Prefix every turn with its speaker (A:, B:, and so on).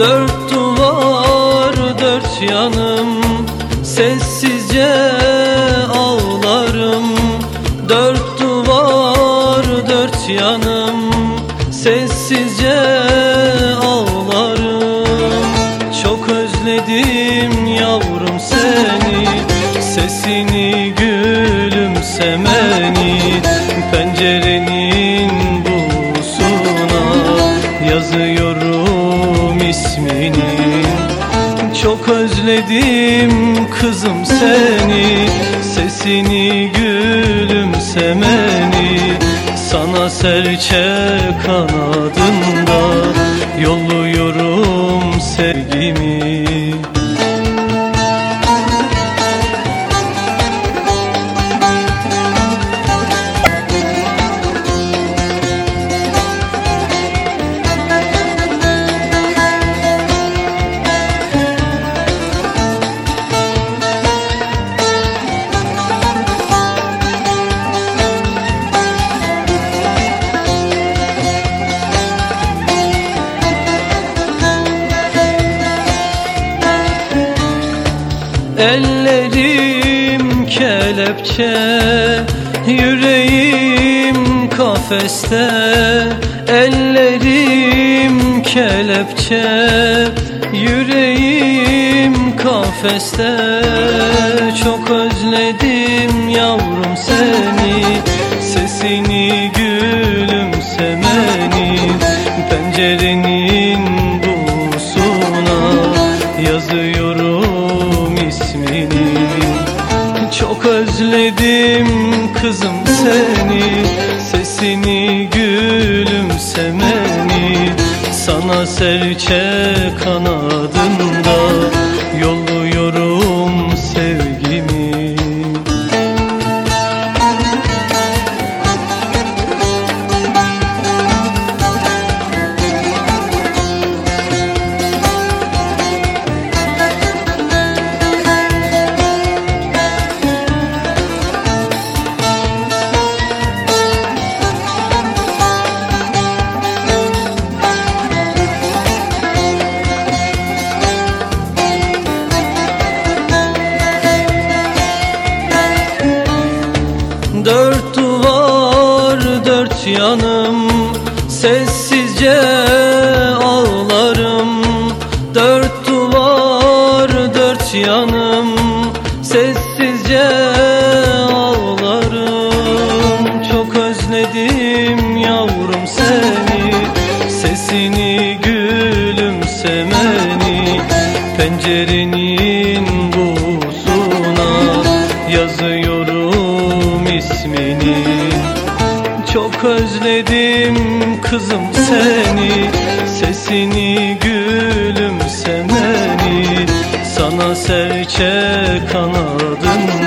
A: Dört duvar dört yanım. Sessizce ağlarım. Dört duvar dört yanım. Sessizce ağlarım. Çok özledim yavrum seni. Sesini özledim kızım seni Sesini gülümsemeni. Sana serçe kanadında Ellerim kelepçe Yüreğim kafeste. Ellerim kelepçe Yüreğim kafeste. Çok özledim yavrum seni Sesini gülümsemeni Pencerenin busuna Yazıyorum özledim kızım seni Sesini gülümsemeni. Sana serçe kanadında Dört duvar dört yanım Sessizce ağlarım. Dört duvar dört yanım Sessizce ağlarım. Çok özledim özledim kızım seni Sesini gülümsemeni. Sana serçe kanadında